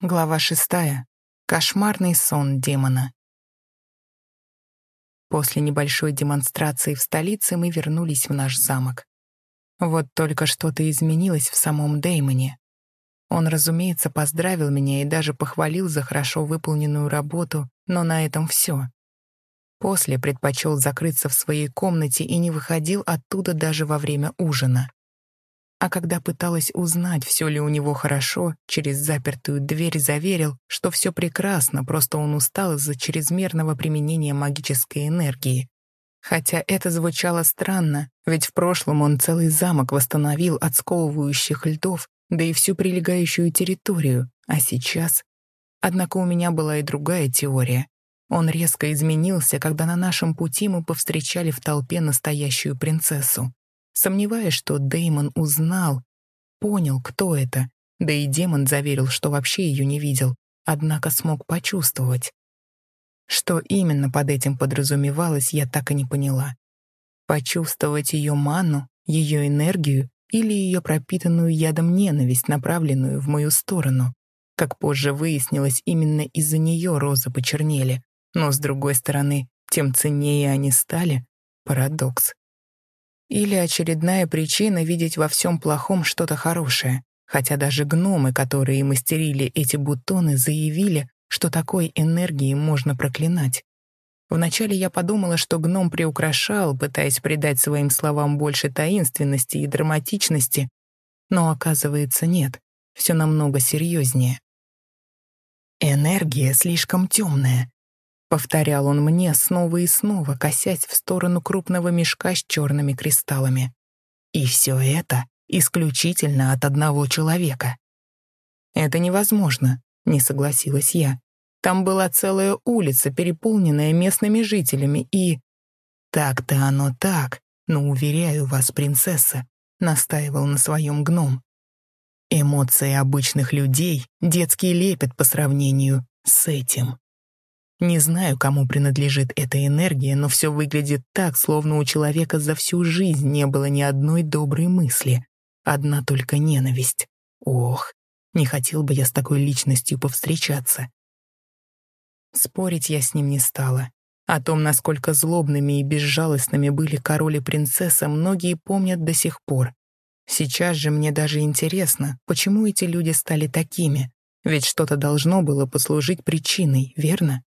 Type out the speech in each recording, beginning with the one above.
Глава шестая. Кошмарный сон демона. После небольшой демонстрации в столице мы вернулись в наш замок. Вот только что-то изменилось в самом Деймоне. Он, разумеется, поздравил меня и даже похвалил за хорошо выполненную работу, но на этом все. После предпочел закрыться в своей комнате и не выходил оттуда даже во время ужина. А когда пыталась узнать, все ли у него хорошо, через запертую дверь заверил, что все прекрасно, просто он устал из-за чрезмерного применения магической энергии. Хотя это звучало странно, ведь в прошлом он целый замок восстановил от сковывающих льдов, да и всю прилегающую территорию, а сейчас... Однако у меня была и другая теория. Он резко изменился, когда на нашем пути мы повстречали в толпе настоящую принцессу. Сомневаясь, что Деймон узнал, понял, кто это, да и демон заверил, что вообще ее не видел, однако смог почувствовать. Что именно под этим подразумевалось, я так и не поняла. Почувствовать ее ману, ее энергию или ее пропитанную ядом ненависть, направленную в мою сторону. Как позже выяснилось, именно из-за нее розы почернели, но, с другой стороны, тем ценнее они стали. Парадокс. Или очередная причина видеть во всем плохом что-то хорошее, хотя даже гномы, которые мастерили эти бутоны, заявили, что такой энергией можно проклинать. Вначале я подумала, что гном приукрашал, пытаясь придать своим словам больше таинственности и драматичности, но оказывается нет, все намного серьезнее. Энергия слишком темная, Повторял он мне снова и снова, косясь в сторону крупного мешка с черными кристаллами. И все это исключительно от одного человека. «Это невозможно», — не согласилась я. «Там была целая улица, переполненная местными жителями, и...» «Так-то оно так, но, уверяю вас, принцесса», — настаивал на своем гном. «Эмоции обычных людей — детский лепет по сравнению с этим». Не знаю, кому принадлежит эта энергия, но все выглядит так, словно у человека за всю жизнь не было ни одной доброй мысли. Одна только ненависть. Ох, не хотел бы я с такой личностью повстречаться. Спорить я с ним не стала. О том, насколько злобными и безжалостными были король и принцесса, многие помнят до сих пор. Сейчас же мне даже интересно, почему эти люди стали такими. Ведь что-то должно было послужить причиной, верно?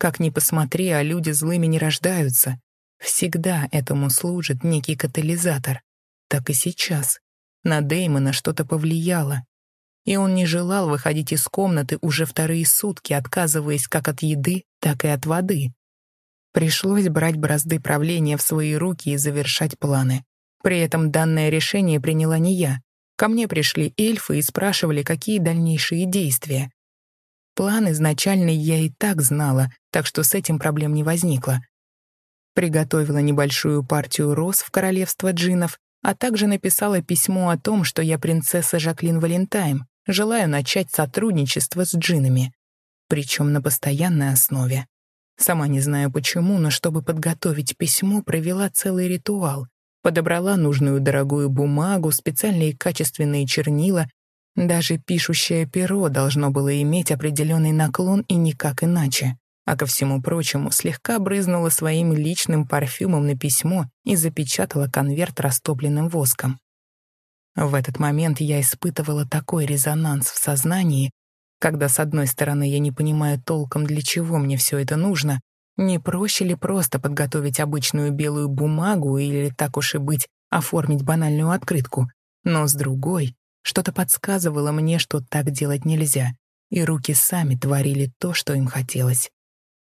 Как ни посмотри, а люди злыми не рождаются. Всегда этому служит некий катализатор. Так и сейчас. На Дэймона что-то повлияло. И он не желал выходить из комнаты уже вторые сутки, отказываясь как от еды, так и от воды. Пришлось брать бразды правления в свои руки и завершать планы. При этом данное решение приняла не я. Ко мне пришли эльфы и спрашивали, какие дальнейшие действия. План изначальный я и так знала, так что с этим проблем не возникло. Приготовила небольшую партию роз в королевство джинов, а также написала письмо о том, что я принцесса Жаклин Валентайм, желаю начать сотрудничество с джинами. Причем на постоянной основе. Сама не знаю почему, но чтобы подготовить письмо, провела целый ритуал. Подобрала нужную дорогую бумагу, специальные качественные чернила даже пишущее перо должно было иметь определенный наклон и никак иначе. А ко всему прочему, слегка брызнула своим личным парфюмом на письмо и запечатала конверт растопленным воском. В этот момент я испытывала такой резонанс в сознании, когда, с одной стороны, я не понимаю толком, для чего мне все это нужно, не проще ли просто подготовить обычную белую бумагу или, так уж и быть, оформить банальную открытку, но с другой, что-то подсказывало мне, что так делать нельзя, и руки сами творили то, что им хотелось.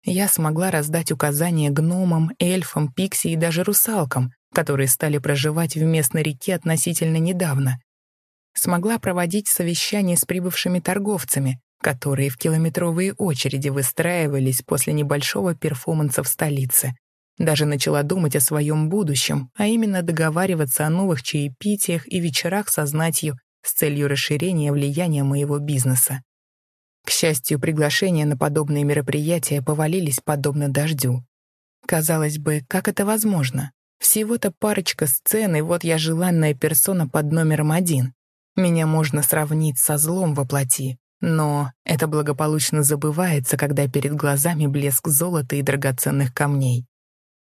Я смогла раздать указания гномам, эльфам, пикси и даже русалкам, которые стали проживать в местной реке относительно недавно. Смогла проводить совещания с прибывшими торговцами, которые в километровые очереди выстраивались после небольшого перформанса в столице. Даже начала думать о своем будущем, а именно договариваться о новых чаепитиях и вечерах со знатью с целью расширения влияния моего бизнеса. К счастью, приглашения на подобные мероприятия повалились подобно дождю. Казалось бы, как это возможно? Всего-то парочка сцен, и вот я желанная персона под номером один. Меня можно сравнить со злом во плоти. Но это благополучно забывается, когда перед глазами блеск золота и драгоценных камней.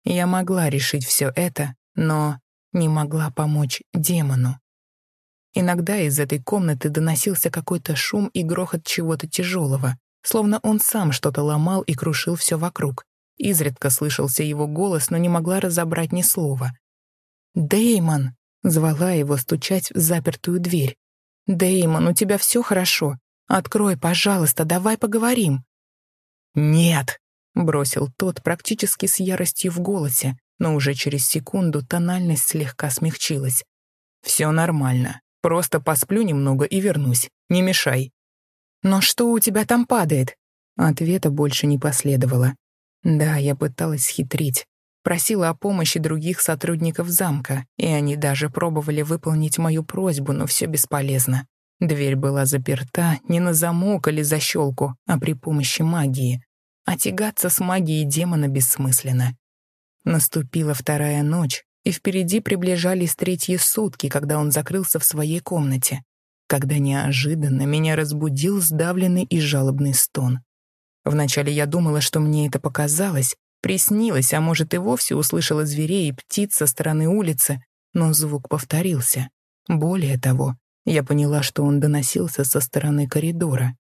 Я могла решить все это, но не могла помочь демону. Иногда из этой комнаты доносился какой-то шум и грохот чего-то тяжелого, словно он сам что-то ломал и крушил все вокруг. Изредка слышался его голос, но не могла разобрать ни слова. «Дэймон!» — звала его стучать в запертую дверь. «Дэймон, у тебя все хорошо. Открой, пожалуйста, давай поговорим». «Нет!» — бросил тот практически с яростью в голосе, но уже через секунду тональность слегка смягчилась. «Все нормально. Просто посплю немного и вернусь. Не мешай». «Но что у тебя там падает?» Ответа больше не последовало. Да, я пыталась хитрить. Просила о помощи других сотрудников замка, и они даже пробовали выполнить мою просьбу, но все бесполезно. Дверь была заперта не на замок или защелку, а при помощи магии. А тягаться с магией демона бессмысленно. Наступила вторая ночь, и впереди приближались третьи сутки, когда он закрылся в своей комнате, когда неожиданно меня разбудил сдавленный и жалобный стон. Вначале я думала, что мне это показалось, приснилось, а может и вовсе услышала зверей и птиц со стороны улицы, но звук повторился. Более того, я поняла, что он доносился со стороны коридора.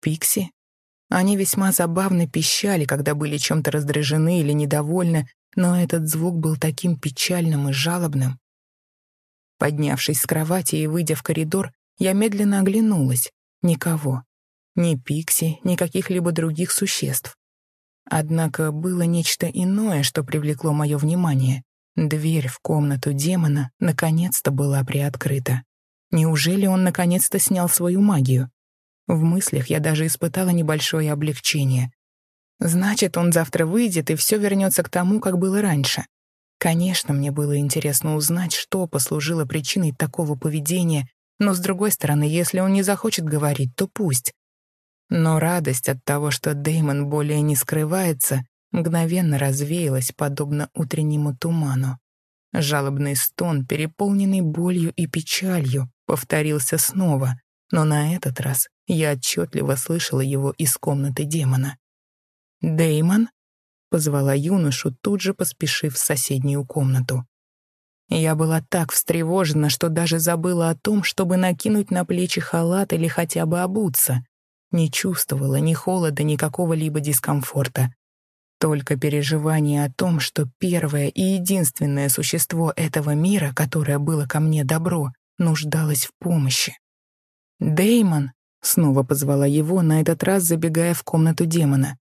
Пикси? Они весьма забавно пищали, когда были чем-то раздражены или недовольны, но этот звук был таким печальным и жалобным. Поднявшись с кровати и выйдя в коридор, я медленно оглянулась. Никого. Ни Пикси, ни каких-либо других существ. Однако было нечто иное, что привлекло мое внимание. Дверь в комнату демона наконец-то была приоткрыта. Неужели он наконец-то снял свою магию? В мыслях я даже испытала небольшое облегчение. Значит, он завтра выйдет, и все вернется к тому, как было раньше. Конечно, мне было интересно узнать, что послужило причиной такого поведения, но, с другой стороны, если он не захочет говорить, то пусть. Но радость от того, что Деймон более не скрывается, мгновенно развеялась, подобно утреннему туману. Жалобный стон, переполненный болью и печалью, повторился снова, но на этот раз я отчетливо слышала его из комнаты демона. «Дэймон?» — позвала юношу, тут же поспешив в соседнюю комнату. Я была так встревожена, что даже забыла о том, чтобы накинуть на плечи халат или хотя бы обуться. Не чувствовала ни холода, ни какого-либо дискомфорта. Только переживание о том, что первое и единственное существо этого мира, которое было ко мне добро, нуждалось в помощи. «Дэймон!» — снова позвала его, на этот раз забегая в комнату демона.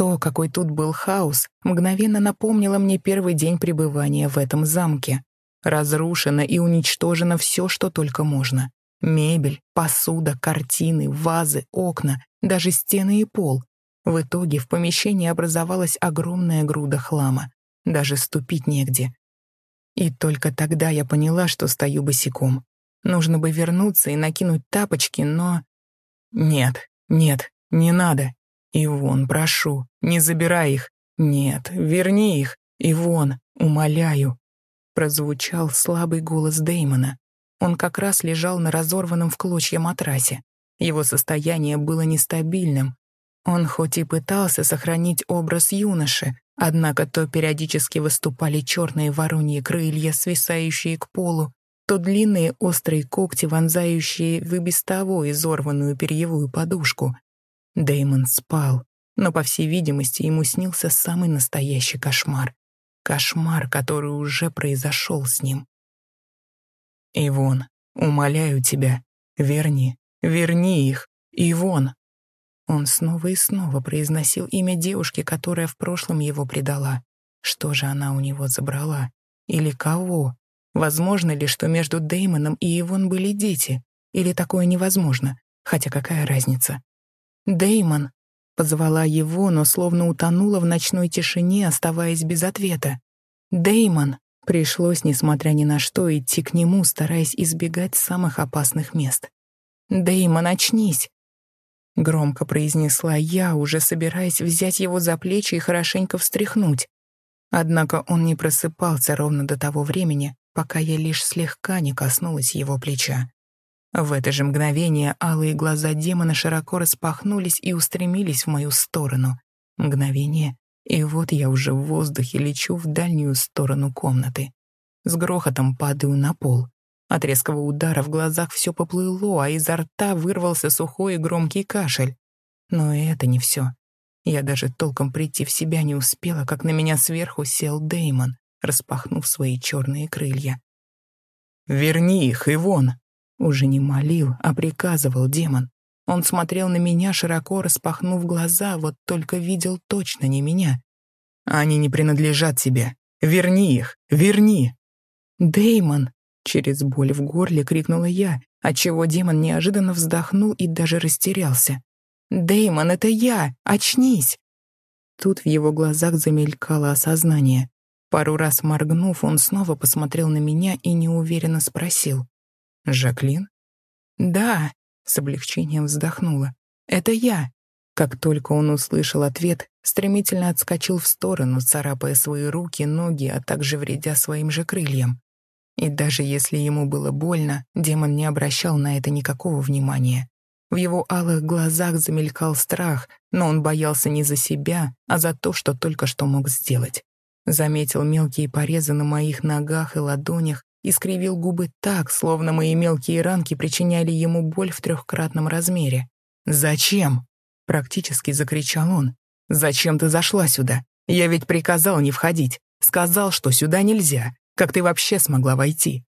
То, какой тут был хаос, мгновенно напомнило мне первый день пребывания в этом замке. Разрушено и уничтожено все, что только можно. Мебель, посуда, картины, вазы, окна, даже стены и пол. В итоге в помещении образовалась огромная груда хлама. Даже ступить негде. И только тогда я поняла, что стою босиком. Нужно бы вернуться и накинуть тапочки, но... Нет, нет, не надо. Ивон, прошу, не забирай их. Нет, верни их. Ивон, умоляю. Прозвучал слабый голос Дэймона. Он как раз лежал на разорванном в клочья матрасе. Его состояние было нестабильным. Он хоть и пытался сохранить образ юноши, однако то периодически выступали черные вороньи крылья, свисающие к полу, то длинные острые когти, вонзающие в и без того изорванную перьевую подушку. Дэймон спал, но, по всей видимости, ему снился самый настоящий кошмар. Кошмар, который уже произошел с ним. «Ивон, умоляю тебя, верни, верни их, Ивон!» Он снова и снова произносил имя девушки, которая в прошлом его предала. Что же она у него забрала? Или кого? Возможно ли, что между Деймоном и Ивон были дети? Или такое невозможно? Хотя какая разница? Деймон позвала его, но словно утонула в ночной тишине, оставаясь без ответа. Деймон Пришлось, несмотря ни на что, идти к нему, стараясь избегать самых опасных мест. Деймон, очнись!» Громко произнесла я, уже собираясь взять его за плечи и хорошенько встряхнуть. Однако он не просыпался ровно до того времени, пока я лишь слегка не коснулась его плеча. В это же мгновение алые глаза демона широко распахнулись и устремились в мою сторону. Мгновение, и вот я уже в воздухе лечу в дальнюю сторону комнаты. С грохотом падаю на пол. От резкого удара в глазах все поплыло, а изо рта вырвался сухой и громкий кашель. Но это не все. Я даже толком прийти в себя не успела, как на меня сверху сел Деймон, распахнув свои черные крылья. «Верни их, Ивон!» Уже не молил, а приказывал демон. Он смотрел на меня, широко распахнув глаза, вот только видел точно не меня. «Они не принадлежат тебе. Верни их! Верни!» Деймон! через боль в горле крикнула я, отчего демон неожиданно вздохнул и даже растерялся. Деймон, это я! Очнись!» Тут в его глазах замелькало осознание. Пару раз моргнув, он снова посмотрел на меня и неуверенно спросил. «Жаклин?» «Да», — с облегчением вздохнула. «Это я». Как только он услышал ответ, стремительно отскочил в сторону, царапая свои руки, ноги, а также вредя своим же крыльям. И даже если ему было больно, демон не обращал на это никакого внимания. В его алых глазах замелькал страх, но он боялся не за себя, а за то, что только что мог сделать. Заметил мелкие порезы на моих ногах и ладонях и скривил губы так, словно мои мелкие ранки причиняли ему боль в трехкратном размере. «Зачем?» — практически закричал он. «Зачем ты зашла сюда? Я ведь приказал не входить. Сказал, что сюда нельзя. Как ты вообще смогла войти?»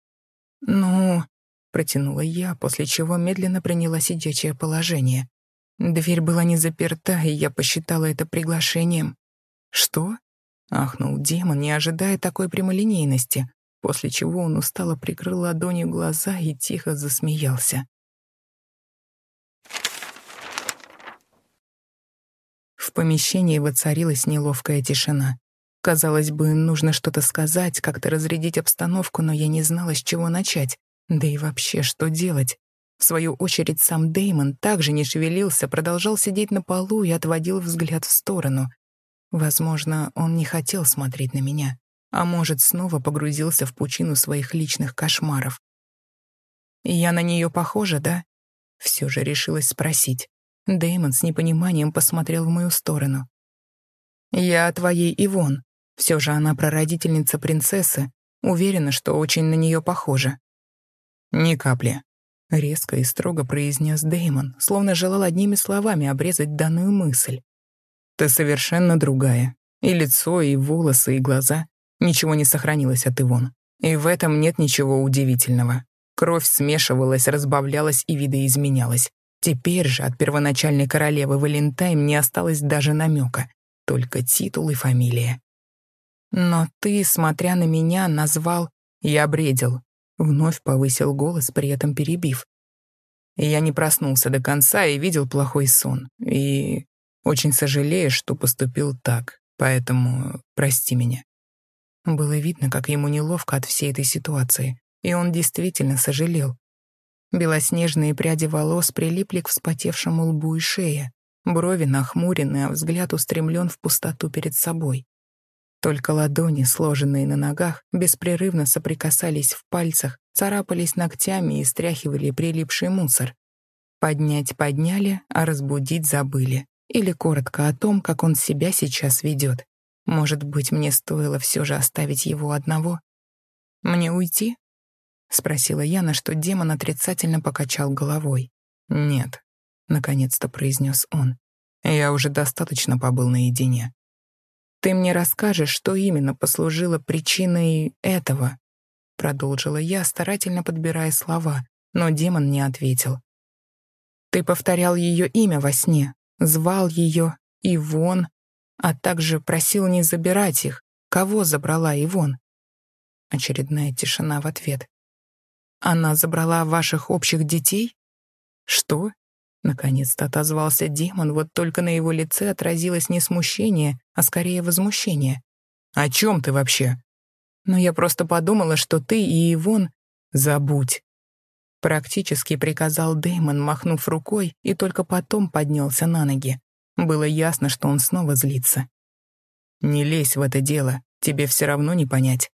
«Ну...» — протянула я, после чего медленно приняла сидячее положение. Дверь была не заперта, и я посчитала это приглашением. «Что?» — ахнул демон, не ожидая такой прямолинейности после чего он устало прикрыл ладонью глаза и тихо засмеялся. В помещении воцарилась неловкая тишина. Казалось бы, нужно что-то сказать, как-то разрядить обстановку, но я не знала, с чего начать. Да и вообще, что делать? В свою очередь, сам Деймон также не шевелился, продолжал сидеть на полу и отводил взгляд в сторону. Возможно, он не хотел смотреть на меня а может, снова погрузился в пучину своих личных кошмаров. «Я на нее похожа, да?» Все же решилась спросить. Дэймон с непониманием посмотрел в мою сторону. «Я о твоей Ивон. Все же она прародительница принцессы. Уверена, что очень на нее похожа». «Ни капли», — резко и строго произнес Дэймон, словно желал одними словами обрезать данную мысль. «Ты совершенно другая. И лицо, и волосы, и глаза. Ничего не сохранилось от Ивон. И в этом нет ничего удивительного. Кровь смешивалась, разбавлялась и видоизменялась. Теперь же от первоначальной королевы Валентайм не осталось даже намека, только титул и фамилия. «Но ты, смотря на меня, назвал...» «Я бредил», — вновь повысил голос, при этом перебив. Я не проснулся до конца и видел плохой сон. И очень сожалею, что поступил так, поэтому прости меня. Было видно, как ему неловко от всей этой ситуации, и он действительно сожалел. Белоснежные пряди волос прилипли к вспотевшему лбу и шее, брови нахмурены, а взгляд устремлен в пустоту перед собой. Только ладони, сложенные на ногах, беспрерывно соприкасались в пальцах, царапались ногтями и стряхивали прилипший мусор. Поднять подняли, а разбудить забыли. Или коротко о том, как он себя сейчас ведет. Может быть, мне стоило все же оставить его одного? Мне уйти? Спросила я, на что демон отрицательно покачал головой. Нет, наконец-то произнес он. Я уже достаточно побыл наедине. Ты мне расскажешь, что именно послужило причиной этого? Продолжила я, старательно подбирая слова, но демон не ответил. Ты повторял ее имя во сне, звал ее Ивон, а также просил не забирать их. Кого забрала Ивон? Очередная тишина в ответ. Она забрала ваших общих детей? Что? Наконец-то отозвался демон, вот только на его лице отразилось не смущение, а скорее возмущение. «О чем ты вообще?» «Но я просто подумала, что ты и Ивон...» «Забудь!» Практически приказал Дэймон, махнув рукой, и только потом поднялся на ноги. Было ясно, что он снова злится. «Не лезь в это дело, тебе все равно не понять».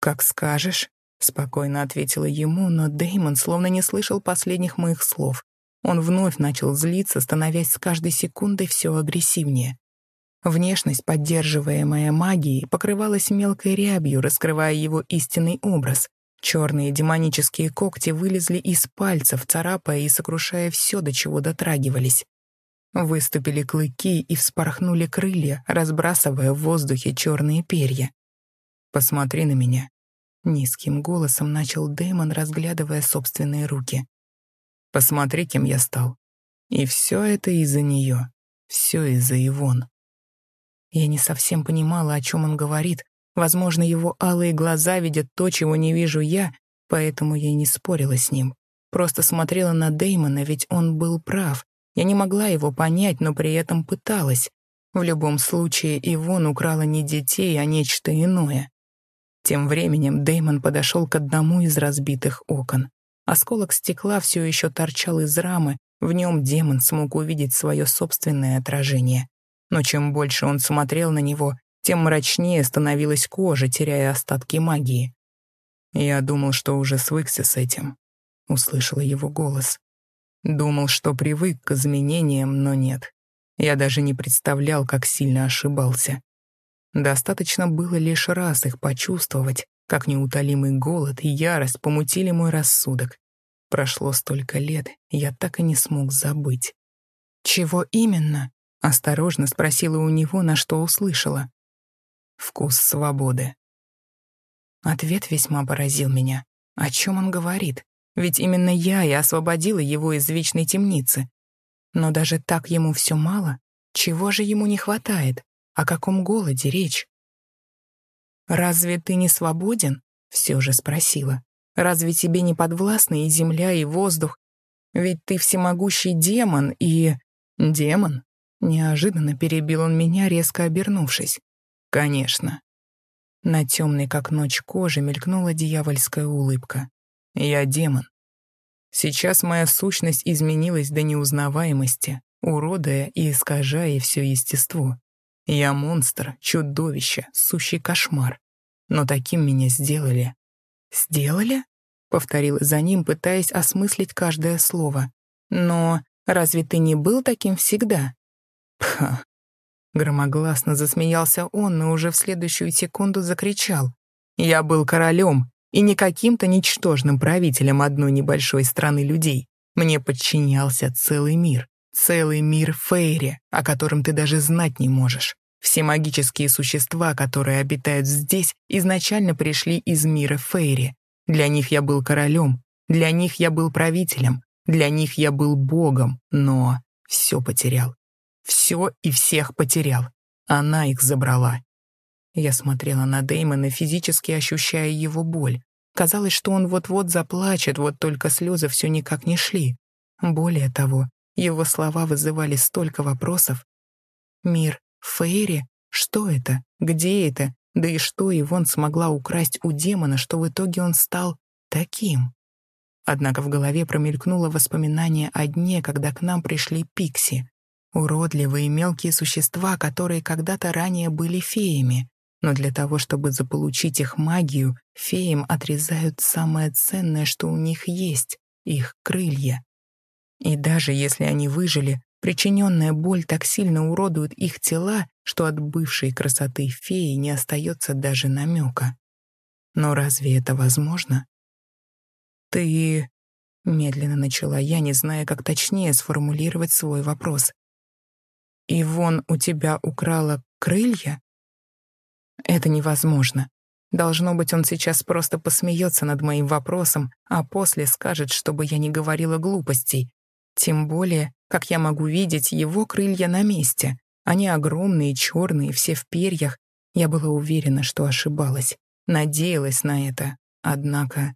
«Как скажешь», Спокойно ответила ему, но Деймон словно не слышал последних моих слов. Он вновь начал злиться, становясь с каждой секундой все агрессивнее. Внешность, поддерживаемая магией, покрывалась мелкой рябью, раскрывая его истинный образ. Черные демонические когти вылезли из пальцев, царапая и сокрушая все, до чего дотрагивались. Выступили клыки и вспорхнули крылья, разбрасывая в воздухе черные перья. «Посмотри на меня», — низким голосом начал Дэймон, разглядывая собственные руки. «Посмотри, кем я стал. И все это из-за нее, все из-за Ивон». Я не совсем понимала, о чем он говорит. Возможно, его алые глаза видят то, чего не вижу я, поэтому я не спорила с ним. Просто смотрела на Дэймона, ведь он был прав. Я не могла его понять, но при этом пыталась. В любом случае, Ивон украла не детей, а нечто иное. Тем временем Дэймон подошел к одному из разбитых окон. Осколок стекла все еще торчал из рамы, в нем демон смог увидеть свое собственное отражение но чем больше он смотрел на него, тем мрачнее становилась кожа, теряя остатки магии. «Я думал, что уже свыкся с этим», — услышала его голос. Думал, что привык к изменениям, но нет. Я даже не представлял, как сильно ошибался. Достаточно было лишь раз их почувствовать, как неутолимый голод и ярость помутили мой рассудок. Прошло столько лет, я так и не смог забыть. «Чего именно?» Осторожно спросила у него, на что услышала. «Вкус свободы». Ответ весьма поразил меня. О чем он говорит? Ведь именно я и освободила его из вечной темницы. Но даже так ему все мало. Чего же ему не хватает? О каком голоде речь? «Разве ты не свободен?» — все же спросила. «Разве тебе не подвластны и земля, и воздух? Ведь ты всемогущий демон и...» «Демон?» Неожиданно перебил он меня, резко обернувшись. «Конечно». На темной, как ночь, коже мелькнула дьявольская улыбка. «Я демон. Сейчас моя сущность изменилась до неузнаваемости, уродая и искажая все естество. Я монстр, чудовище, сущий кошмар. Но таким меня сделали». «Сделали?» — повторила за ним, пытаясь осмыслить каждое слово. «Но разве ты не был таким всегда?» Пха. Громогласно засмеялся он, но уже в следующую секунду закричал. «Я был королем, и не каким-то ничтожным правителем одной небольшой страны людей. Мне подчинялся целый мир. Целый мир Фейри, о котором ты даже знать не можешь. Все магические существа, которые обитают здесь, изначально пришли из мира Фейри. Для них я был королем, для них я был правителем, для них я был богом, но все потерял. Все и всех потерял. Она их забрала. Я смотрела на Дэймона, физически ощущая его боль. Казалось, что он вот-вот заплачет, вот только слезы все никак не шли. Более того, его слова вызывали столько вопросов. Мир, Фейри? Что это? Где это? Да и что Ивон смогла украсть у демона, что в итоге он стал таким? Однако в голове промелькнуло воспоминание о дне, когда к нам пришли Пикси. Уродливые мелкие существа, которые когда-то ранее были феями. Но для того, чтобы заполучить их магию, феям отрезают самое ценное, что у них есть — их крылья. И даже если они выжили, причиненная боль так сильно уродует их тела, что от бывшей красоты феи не остается даже намека. Но разве это возможно? «Ты...» — медленно начала я, не зная, как точнее сформулировать свой вопрос. И вон у тебя украла крылья? Это невозможно. Должно быть, он сейчас просто посмеется над моим вопросом, а после скажет, чтобы я не говорила глупостей. Тем более, как я могу видеть, его крылья на месте. Они огромные, черные, все в перьях. Я была уверена, что ошибалась. Надеялась на это. Однако...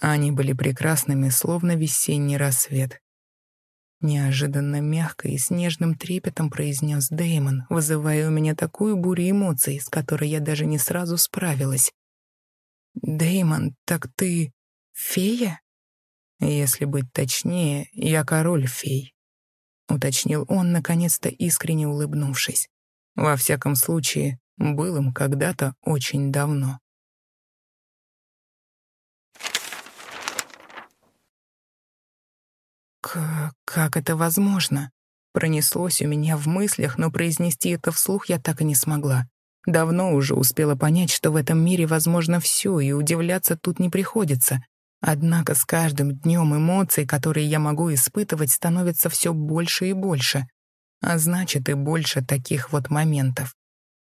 Они были прекрасными, словно весенний рассвет. Неожиданно мягко и с нежным трепетом произнес Дэймон, вызывая у меня такую бурю эмоций, с которой я даже не сразу справилась. «Дэймон, так ты фея?» «Если быть точнее, я король фей», — уточнил он, наконец-то искренне улыбнувшись. «Во всяком случае, был им когда-то очень давно». К как это возможно? Пронеслось у меня в мыслях, но произнести это вслух я так и не смогла. Давно уже успела понять, что в этом мире возможно все, и удивляться тут не приходится. Однако с каждым днем эмоций, которые я могу испытывать, становится все больше и больше. А значит, и больше таких вот моментов.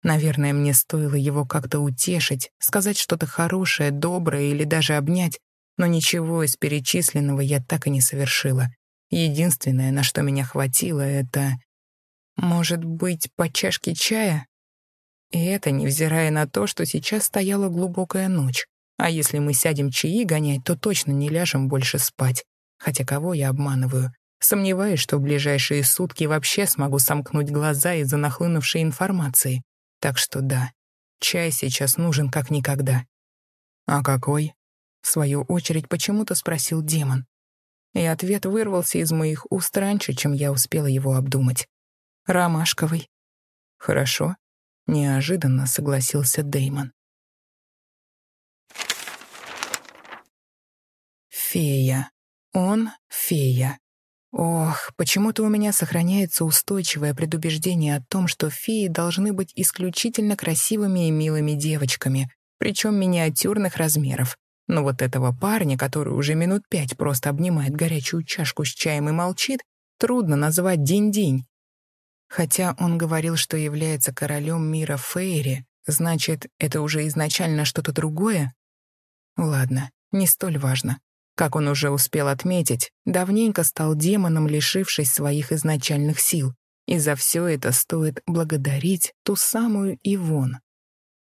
Наверное, мне стоило его как-то утешить, сказать что-то хорошее, доброе или даже обнять, но ничего из перечисленного я так и не совершила. Единственное, на что меня хватило, это... Может быть, по чашке чая? И это невзирая на то, что сейчас стояла глубокая ночь. А если мы сядем чаи гонять, то точно не ляжем больше спать. Хотя кого я обманываю? Сомневаюсь, что в ближайшие сутки вообще смогу сомкнуть глаза из-за нахлынувшей информации. Так что да, чай сейчас нужен как никогда. «А какой?» — в свою очередь почему-то спросил демон. И ответ вырвался из моих уст раньше, чем я успела его обдумать. «Ромашковый». «Хорошо», — неожиданно согласился Деймон. Фея. Он — фея. Ох, почему-то у меня сохраняется устойчивое предубеждение о том, что феи должны быть исключительно красивыми и милыми девочками, причем миниатюрных размеров. Но вот этого парня, который уже минут пять просто обнимает горячую чашку с чаем и молчит, трудно назвать день-день. Хотя он говорил, что является королем мира Фейри, значит, это уже изначально что-то другое? Ладно, не столь важно. Как он уже успел отметить, давненько стал демоном, лишившись своих изначальных сил. И за все это стоит благодарить ту самую Ивон.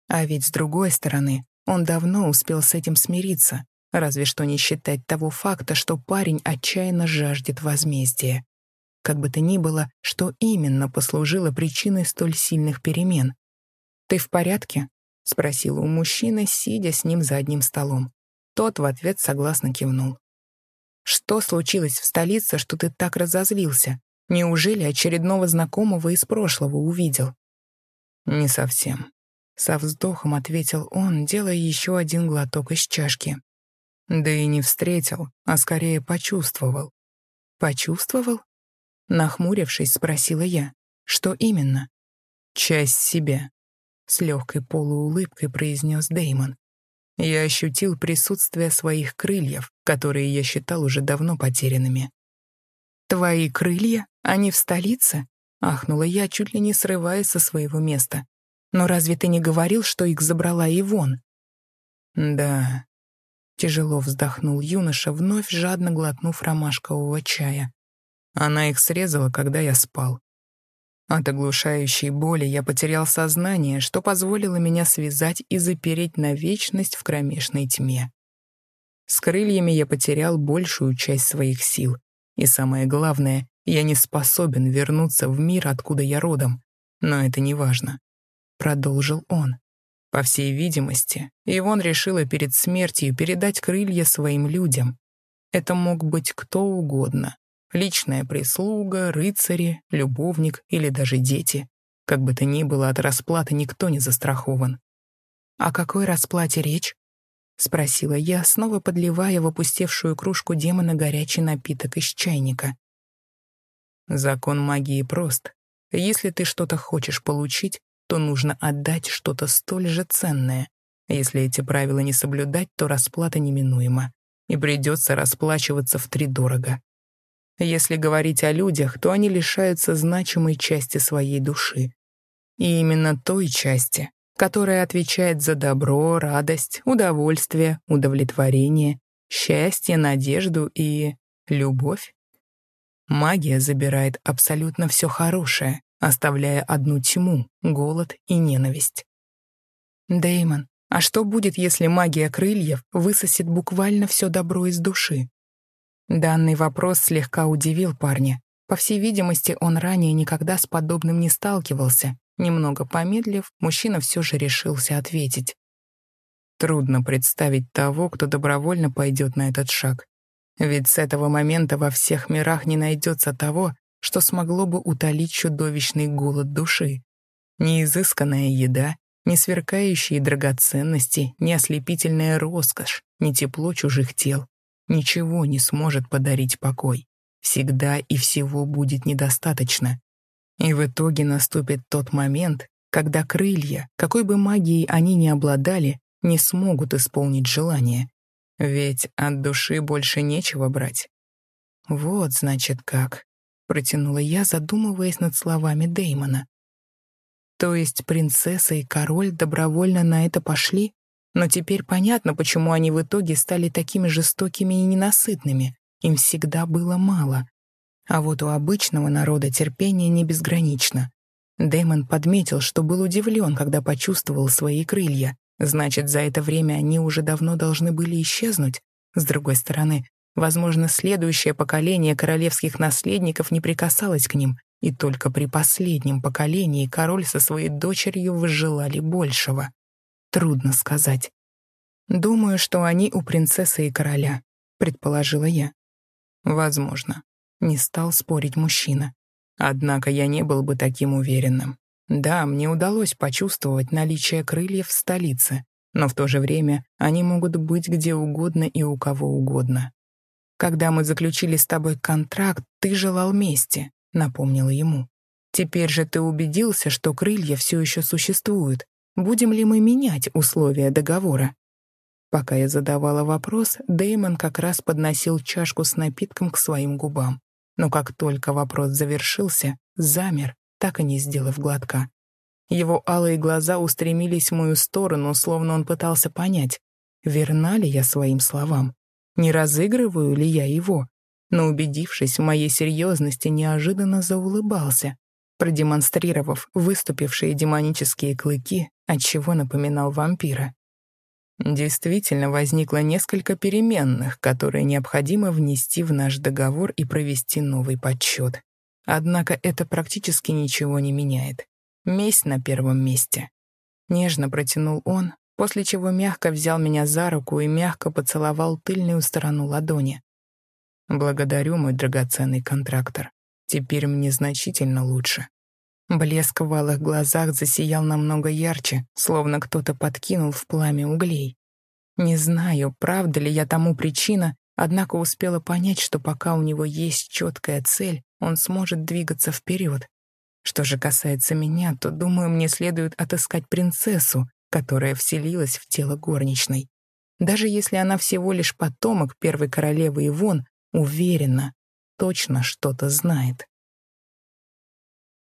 А ведь с другой стороны, он давно успел с этим смириться, разве что не считать того факта, что парень отчаянно жаждет возмездия. Как бы то ни было, что именно послужило причиной столь сильных перемен. «Ты в порядке?» — спросила у мужчины, сидя с ним за одним столом. Тот в ответ согласно кивнул. «Что случилось в столице, что ты так разозлился? Неужели очередного знакомого из прошлого увидел?» «Не совсем», — со вздохом ответил он, делая еще один глоток из чашки. «Да и не встретил, а скорее почувствовал». «Почувствовал?» Нахмурившись, спросила я. «Что именно?» «Часть себя», — с легкой полуулыбкой произнес Деймон. Я ощутил присутствие своих крыльев, которые я считал уже давно потерянными. «Твои крылья? Они в столице?» — ахнула я, чуть ли не срываясь со своего места. «Но разве ты не говорил, что их забрала Ивон?» «Да», — тяжело вздохнул юноша, вновь жадно глотнув ромашкового чая. Она их срезала, когда я спал. От оглушающей боли я потерял сознание, что позволило меня связать и запереть на вечность в кромешной тьме. С крыльями я потерял большую часть своих сил. И самое главное, я не способен вернуться в мир, откуда я родом. Но это не важно. Продолжил он. По всей видимости, Ивон решила перед смертью передать крылья своим людям. Это мог быть кто угодно, Личная прислуга, рыцари, любовник или даже дети. Как бы то ни было, от расплаты никто не застрахован. «О какой расплате речь?» — спросила я, снова подливая в опустевшую кружку демона горячий напиток из чайника. Закон магии прост. Если ты что-то хочешь получить, то нужно отдать что-то столь же ценное. Если эти правила не соблюдать, то расплата неминуема, и придется расплачиваться втридорого. Если говорить о людях, то они лишаются значимой части своей души. И именно той части, которая отвечает за добро, радость, удовольствие, удовлетворение, счастье, надежду и любовь. Магия забирает абсолютно все хорошее, оставляя одну тьму, голод и ненависть. Деймон, а что будет, если магия крыльев высосет буквально все добро из души? Данный вопрос слегка удивил парня. По всей видимости, он ранее никогда с подобным не сталкивался. Немного помедлив, мужчина все же решился ответить. Трудно представить того, кто добровольно пойдет на этот шаг. Ведь с этого момента во всех мирах не найдется того, что смогло бы утолить чудовищный голод души. Ни изысканная еда, ни сверкающие драгоценности, ни ослепительная роскошь, ни тепло чужих тел, ничего не сможет подарить покой. всегда и всего будет недостаточно. И в итоге наступит тот момент, когда крылья, какой бы магией они ни обладали, не смогут исполнить желание. Ведь от души больше нечего брать. Вот, значит, как, протянула я, задумываясь над словами Деймона. То есть принцесса и король добровольно на это пошли? Но теперь понятно, почему они в итоге стали такими жестокими и ненасытными. Им всегда было мало. А вот у обычного народа терпение не безгранично. Дэймон подметил, что был удивлен, когда почувствовал свои крылья. Значит, за это время они уже давно должны были исчезнуть. С другой стороны, возможно, следующее поколение королевских наследников не прикасалось к ним, и только при последнем поколении король со своей дочерью выжелали большего. Трудно сказать. «Думаю, что они у принцессы и короля», — предположила я. «Возможно», — не стал спорить мужчина. Однако я не был бы таким уверенным. Да, мне удалось почувствовать наличие крыльев в столице, но в то же время они могут быть где угодно и у кого угодно. Когда мы заключили с тобой контракт, ты желал мести, напомнила ему. Теперь же ты убедился, что крылья все еще существуют. Будем ли мы менять условия договора? Пока я задавала вопрос, Дэймон как раз подносил чашку с напитком к своим губам. Но как только вопрос завершился, замер, так и не сделав глотка. Его алые глаза устремились в мою сторону, словно он пытался понять, верна ли я своим словам, не разыгрываю ли я его. Но, убедившись в моей серьезности, неожиданно заулыбался, продемонстрировав выступившие демонические клыки, отчего напоминал вампира. Действительно, возникло несколько переменных, которые необходимо внести в наш договор и провести новый подсчет. Однако это практически ничего не меняет. Месть на первом месте. Нежно протянул он, после чего мягко взял меня за руку и мягко поцеловал тыльную сторону ладони. «Благодарю, мой драгоценный контрактор. Теперь мне значительно лучше». Блеск в алых глазах засиял намного ярче, словно кто-то подкинул в пламя углей. Не знаю, правда ли я тому причина, однако успела понять, что пока у него есть четкая цель, он сможет двигаться вперед. Что же касается меня, то, думаю, мне следует отыскать принцессу, которая вселилась в тело горничной. Даже если она всего лишь потомок первой королевы Ивон, уверена, точно что-то знает.